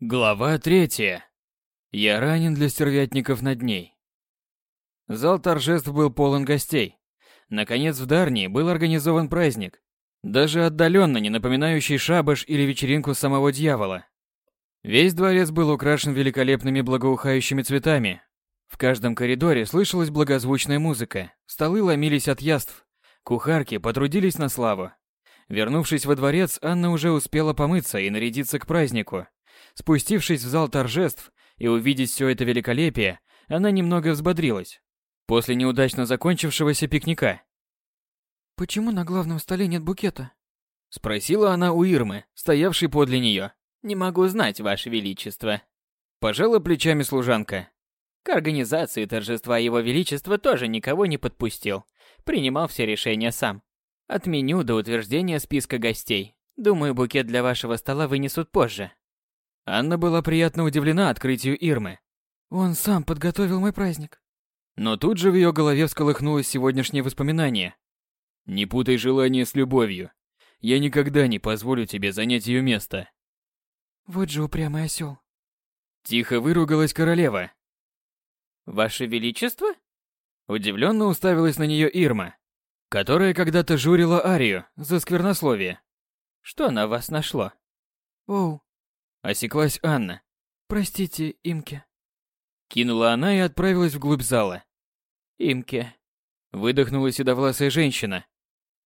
Глава третья. Я ранен для стервятников над ней. Зал торжеств был полон гостей. Наконец в Дарнии был организован праздник, даже отдаленно не напоминающий шабаш или вечеринку самого дьявола. Весь дворец был украшен великолепными благоухающими цветами. В каждом коридоре слышалась благозвучная музыка, столы ломились от яств, кухарки потрудились на славу. Вернувшись во дворец, Анна уже успела помыться и нарядиться к празднику. Спустившись в зал торжеств и увидеть все это великолепие, она немного взбодрилась. После неудачно закончившегося пикника. «Почему на главном столе нет букета?» Спросила она у Ирмы, стоявшей подле нее. «Не могу знать, Ваше Величество». Пожала плечами служанка. К организации торжества Его Величества тоже никого не подпустил. Принимал все решения сам. От меню до утверждения списка гостей. Думаю, букет для вашего стола вынесут позже. Анна была приятно удивлена открытию Ирмы. «Он сам подготовил мой праздник». Но тут же в ее голове всколыхнулось сегодняшнее воспоминание. «Не путай желание с любовью. Я никогда не позволю тебе занять ее место». Вот же упрямый осел. Тихо выругалась королева. «Ваше Величество?» Удивленно уставилась на нее Ирма, которая когда-то журила Арию за сквернословие. «Что на вас нашло?» «Оу, Осеклась Анна. простите, Имке». Кинула она и отправилась вглубь зала. «Имке. Выдохнула седовласая женщина.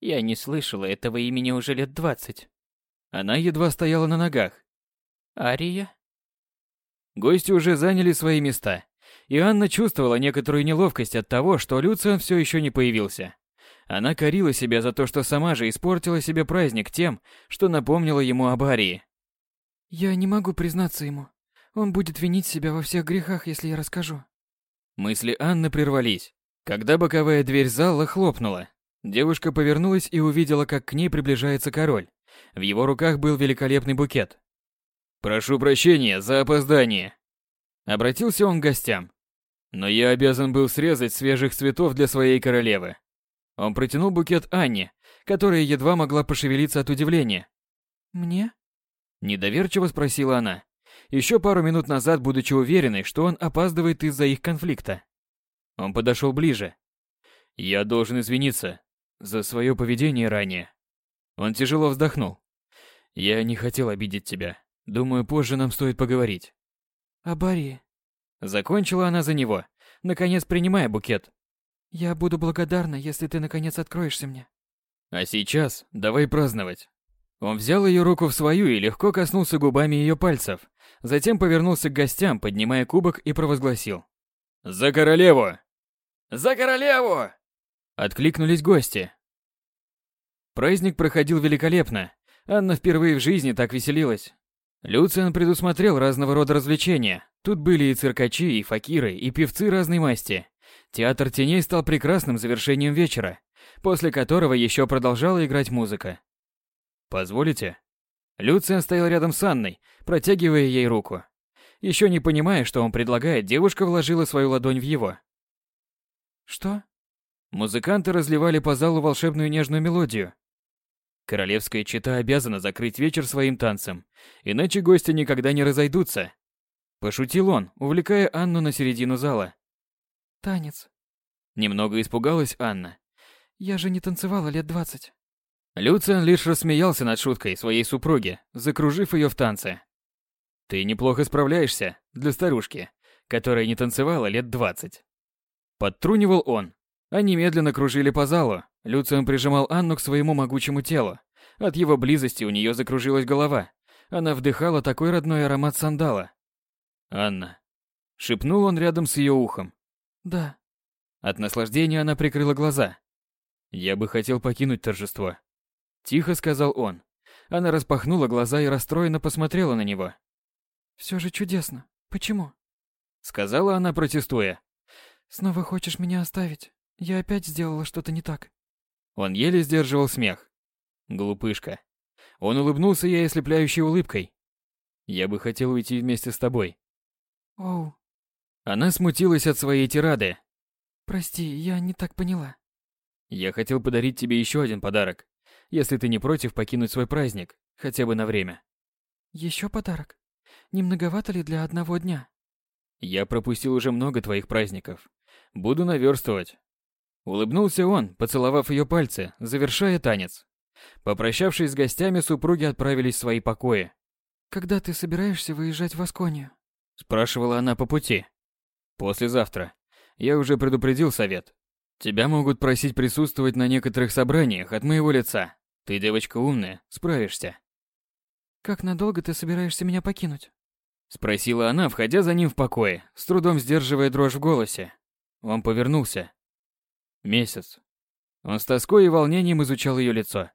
Я не слышала этого имени уже лет двадцать. Она едва стояла на ногах. Ария?» Гости уже заняли свои места, и Анна чувствовала некоторую неловкость от того, что Люциан все еще не появился. Она корила себя за то, что сама же испортила себе праздник тем, что напомнила ему об Арии. «Я не могу признаться ему. Он будет винить себя во всех грехах, если я расскажу». Мысли Анны прервались, когда боковая дверь зала хлопнула. Девушка повернулась и увидела, как к ней приближается король. В его руках был великолепный букет. «Прошу прощения за опоздание», — обратился он к гостям. «Но я обязан был срезать свежих цветов для своей королевы». Он протянул букет Анне, которая едва могла пошевелиться от удивления. «Мне?» Недоверчиво спросила она, еще пару минут назад будучи уверенной, что он опаздывает из-за их конфликта. Он подошел ближе. «Я должен извиниться за свое поведение ранее». Он тяжело вздохнул. «Я не хотел обидеть тебя. Думаю, позже нам стоит поговорить». «О Барии. Закончила она за него, наконец принимая букет. Я буду благодарна, если ты наконец откроешься мне». А сейчас давай праздновать. Он взял ее руку в свою и легко коснулся губами ее пальцев, затем повернулся к гостям, поднимая кубок и провозгласил. «За королеву!» «За королеву!» Откликнулись гости. Праздник проходил великолепно. Анна впервые в жизни так веселилась. Люциан предусмотрел разного рода развлечения. Тут были и циркачи, и факиры, и певцы разной масти. Театр теней стал прекрасным завершением вечера, после которого еще продолжала играть музыка. «Позволите?» Люциан стоял рядом с Анной, протягивая ей руку. Еще не понимая, что он предлагает, девушка вложила свою ладонь в его. «Что?» Музыканты разливали по залу волшебную нежную мелодию. Королевская чета обязана закрыть вечер своим танцем, иначе гости никогда не разойдутся. Пошутил он, увлекая Анну на середину зала. «Танец. Немного испугалась Анна. Я же не танцевала лет двадцать». Люциан лишь рассмеялся над шуткой своей супруги, закружив ее в танце. «Ты неплохо справляешься для старушки, которая не танцевала лет двадцать». Подтрунивал он. Они медленно кружили по залу. Люциан прижимал Анну к своему могучему телу. От его близости у нее закружилась голова. Она вдыхала такой родной аромат сандала. «Анна», — шепнул он рядом с ее ухом. «Да». От наслаждения она прикрыла глаза. «Я бы хотел покинуть торжество», Тихо сказал он. Она распахнула глаза и расстроенно посмотрела на него. «Все же чудесно. Почему?» Сказала она, протестуя. «Снова хочешь меня оставить? Я опять сделала что-то не так». Он еле сдерживал смех. Глупышка. Он улыбнулся ей ослепляющей улыбкой. «Я бы хотел уйти вместе с тобой». «Оу, Она смутилась от своей тирады. прости, я не так поняла». «Я хотел подарить тебе еще один подарок если ты не против покинуть свой праздник, хотя бы на время. Еще подарок? Не многовато ли для одного дня? Я пропустил уже много твоих праздников. Буду наверстывать. Улыбнулся он, поцеловав ее пальцы, завершая танец. Попрощавшись с гостями, супруги отправились в свои покои. Когда ты собираешься выезжать в Асконию? Спрашивала она по пути. Послезавтра. Я уже предупредил совет. Тебя могут просить присутствовать на некоторых собраниях от моего лица. Ты девочка умная, справишься. Как надолго ты собираешься меня покинуть? Спросила она, входя за ним в покое, с трудом сдерживая дрожь в голосе. Он повернулся. Месяц. Он с тоской и волнением изучал ее лицо.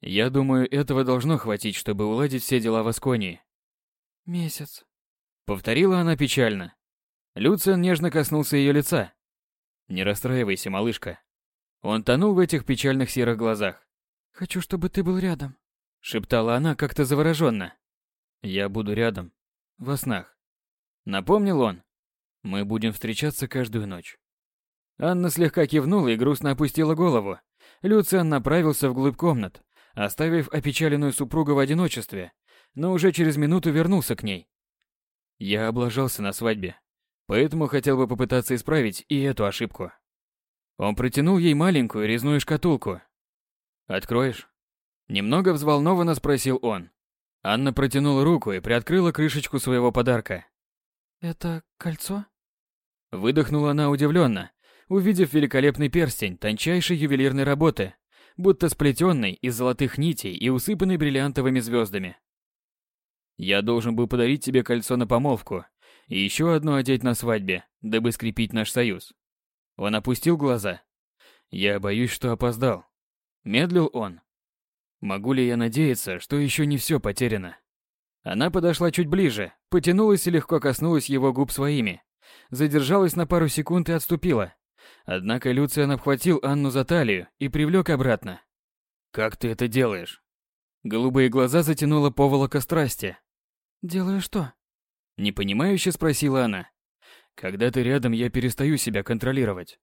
Я думаю, этого должно хватить, чтобы уладить все дела в Асконии. Месяц. Повторила она печально. Люциан нежно коснулся ее лица. Не расстраивайся, малышка. Он тонул в этих печальных серых глазах. Хочу, чтобы ты был рядом. Шептала она как-то завороженно. Я буду рядом. Во снах. Напомнил он. Мы будем встречаться каждую ночь. Анна слегка кивнула и грустно опустила голову. Люциан направился вглубь комнат, оставив опечаленную супругу в одиночестве, но уже через минуту вернулся к ней. Я облажался на свадьбе, поэтому хотел бы попытаться исправить и эту ошибку. Он протянул ей маленькую резную шкатулку. «Откроешь?» Немного взволнованно спросил он. Анна протянула руку и приоткрыла крышечку своего подарка. «Это кольцо?» Выдохнула она удивленно, увидев великолепный перстень тончайшей ювелирной работы, будто сплетенный из золотых нитей и усыпанный бриллиантовыми звездами. «Я должен был подарить тебе кольцо на помолвку и еще одно одеть на свадьбе, дабы скрепить наш союз». Он опустил глаза. «Я боюсь, что опоздал». Медлил он. «Могу ли я надеяться, что еще не все потеряно?» Она подошла чуть ближе, потянулась и легко коснулась его губ своими. Задержалась на пару секунд и отступила. Однако Люциан обхватил Анну за талию и привлек обратно. «Как ты это делаешь?» Голубые глаза затянула поволока страсти. «Делаю что?» Непонимающе спросила она. «Когда ты рядом, я перестаю себя контролировать».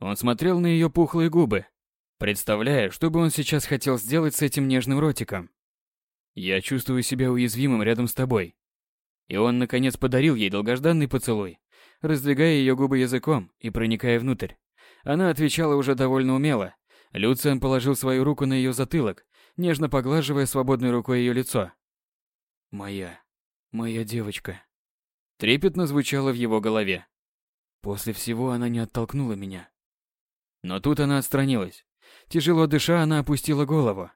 Он смотрел на ее пухлые губы, представляя, что бы он сейчас хотел сделать с этим нежным ротиком. «Я чувствую себя уязвимым рядом с тобой». И он, наконец, подарил ей долгожданный поцелуй раздвигая ее губы языком и проникая внутрь. Она отвечала уже довольно умело. Люциан положил свою руку на ее затылок, нежно поглаживая свободной рукой ее лицо. «Моя, моя девочка». Трепетно звучало в его голове. После всего она не оттолкнула меня. Но тут она отстранилась. Тяжело дыша, она опустила голову.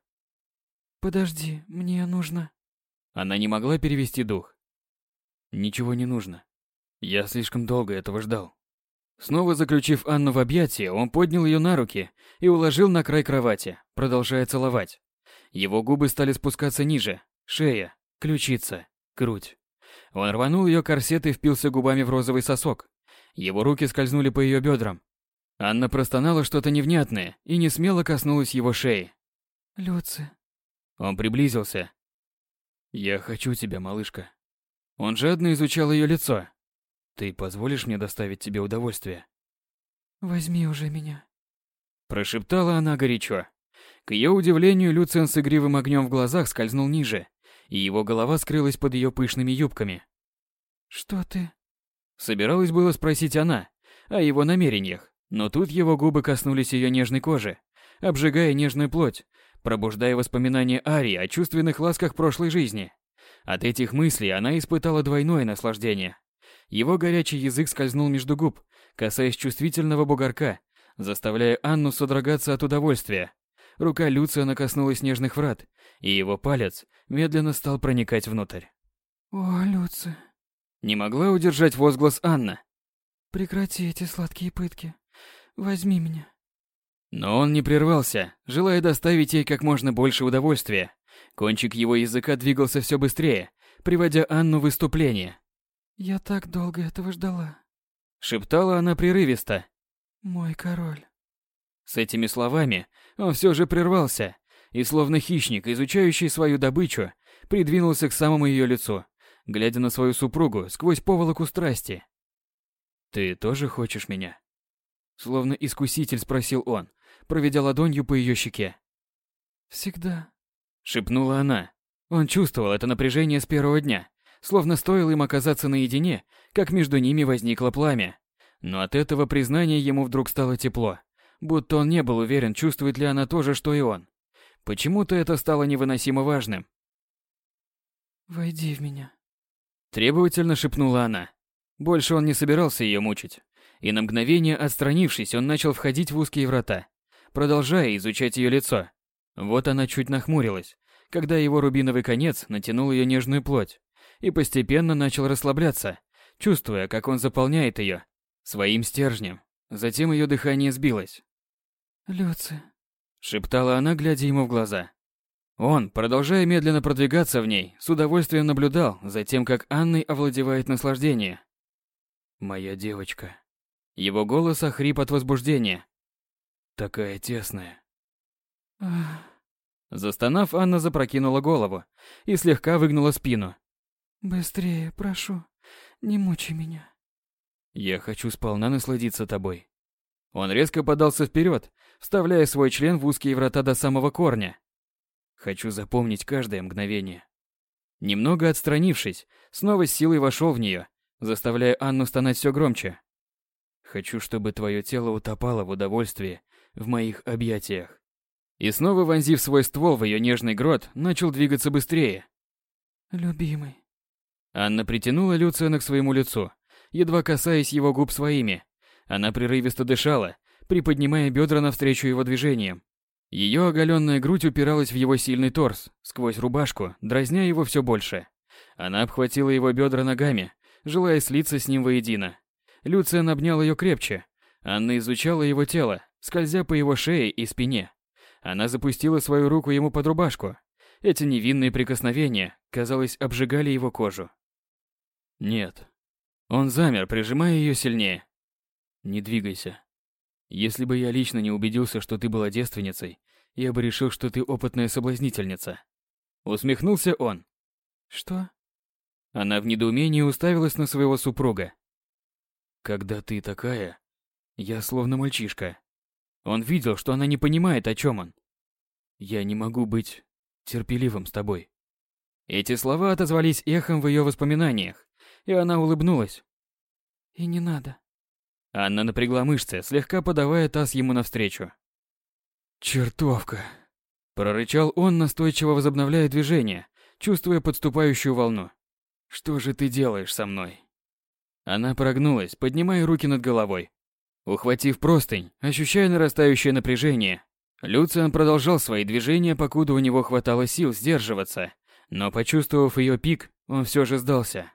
«Подожди, мне нужно...» Она не могла перевести дух. «Ничего не нужно. Я слишком долго этого ждал. Снова заключив Анну в объятия, он поднял ее на руки и уложил на край кровати, продолжая целовать. Его губы стали спускаться ниже, шея, ключица, грудь. Он рванул ее корсет и впился губами в розовый сосок. Его руки скользнули по ее бедрам. Анна простонала что-то невнятное и не смело коснулась его шеи. «Люци...» Он приблизился. «Я хочу тебя, малышка». Он жадно изучал ее лицо, ты позволишь мне доставить тебе удовольствие? Возьми уже меня. Прошептала она горячо. К ее удивлению, Люциан с игривым огнем в глазах скользнул ниже, и его голова скрылась под ее пышными юбками. «Что ты?» Собиралась было спросить она о его намерениях, но тут его губы коснулись ее нежной кожи, обжигая нежную плоть, пробуждая воспоминания Арии о чувственных ласках прошлой жизни. От этих мыслей она испытала двойное наслаждение. Его горячий язык скользнул между губ, касаясь чувствительного бугорка, заставляя Анну содрогаться от удовольствия. Рука Люциана коснулась нежных врат, и его палец медленно стал проникать внутрь. «О, Люци...» Не могла удержать возглас Анна. «Прекрати эти сладкие пытки. Возьми меня». Но он не прервался, желая доставить ей как можно больше удовольствия. Кончик его языка двигался все быстрее, приводя Анну в выступление. «Я так долго этого ждала», — шептала она прерывисто. «Мой король». С этими словами он все же прервался и, словно хищник, изучающий свою добычу, придвинулся к самому ее лицу, глядя на свою супругу сквозь поволоку страсти. «Ты тоже хочешь меня?» Словно искуситель спросил он, проведя ладонью по ее щеке. «Всегда», — шепнула она. Он чувствовал это напряжение с первого дня, словно стоило им оказаться наедине, как между ними возникло пламя. Но от этого признания ему вдруг стало тепло, будто он не был уверен, чувствует ли она то же, что и он. Почему-то это стало невыносимо важным. «Войди в меня», — требовательно шепнула она. Больше он не собирался ее мучить. И на мгновение отстранившись, он начал входить в узкие врата, продолжая изучать ее лицо. Вот она чуть нахмурилась, когда его рубиновый конец натянул ее нежную плоть, и постепенно начал расслабляться, чувствуя, как он заполняет ее своим стержнем. Затем ее дыхание сбилось. «Люци», — шептала она, глядя ему в глаза. Он, продолжая медленно продвигаться в ней, с удовольствием наблюдал за тем, как Анной овладевает наслаждение. «Моя девочка». Его голос охрип от возбуждения. «Такая тесная». Застонав, Анна запрокинула голову и слегка выгнула спину. «Быстрее, прошу, не мучай меня». «Я хочу сполна насладиться тобой». Он резко подался вперед, вставляя свой член в узкие врата до самого корня. Хочу запомнить каждое мгновение. Немного отстранившись, снова с силой вошел в нее, заставляя Анну стонать все громче. Хочу, чтобы твое тело утопало в удовольствии в моих объятиях. И снова вонзив свой ствол в ее нежный грот, начал двигаться быстрее. «Любимый». Анна притянула Люциана к своему лицу, едва касаясь его губ своими. Она прерывисто дышала, приподнимая бедра навстречу его движениям. Ее оголенная грудь упиралась в его сильный торс, сквозь рубашку, дразня его все больше. Она обхватила его бедра ногами, желая слиться с ним воедино. Люциан обнял ее крепче. Анна изучала его тело, скользя по его шее и спине. Она запустила свою руку ему под рубашку. Эти невинные прикосновения, казалось, обжигали его кожу. Нет. Он замер, прижимая ее сильнее. Не двигайся. Если бы я лично не убедился, что ты была девственницей, я бы решил, что ты опытная соблазнительница. Усмехнулся он. Что? Она в недоумении уставилась на своего супруга. Когда ты такая, я словно мальчишка. Он видел, что она не понимает, о чем он. Я не могу быть терпеливым с тобой. Эти слова отозвались эхом в ее воспоминаниях, и она улыбнулась. И не надо. Анна напрягла мышцы, слегка подавая таз ему навстречу. «Чертовка!» Прорычал он, настойчиво возобновляя движение, чувствуя подступающую волну. «Что же ты делаешь со мной?» Она прогнулась, поднимая руки над головой. Ухватив простынь, ощущая нарастающее напряжение, Люциан продолжал свои движения, покуда у него хватало сил сдерживаться, но почувствовав ее пик, он все же сдался.